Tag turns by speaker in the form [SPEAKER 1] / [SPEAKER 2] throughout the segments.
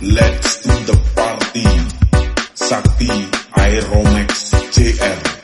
[SPEAKER 1] Let's do the party. Sakti Aeromax JR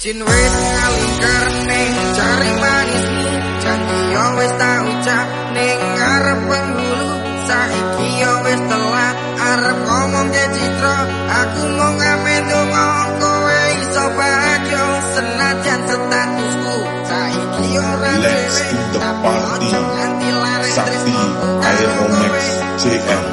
[SPEAKER 2] cincin wis ngalingkar ning cari manismu janji yo wis tak ucap ning ngarep penghulu. Saiki yo wis telat arep ngomong ke citra aku mau ngamen dongo kowe iso bahagia senajan statusku. Saiki ora
[SPEAKER 1] Let's do the party. Sakti Aeromax JM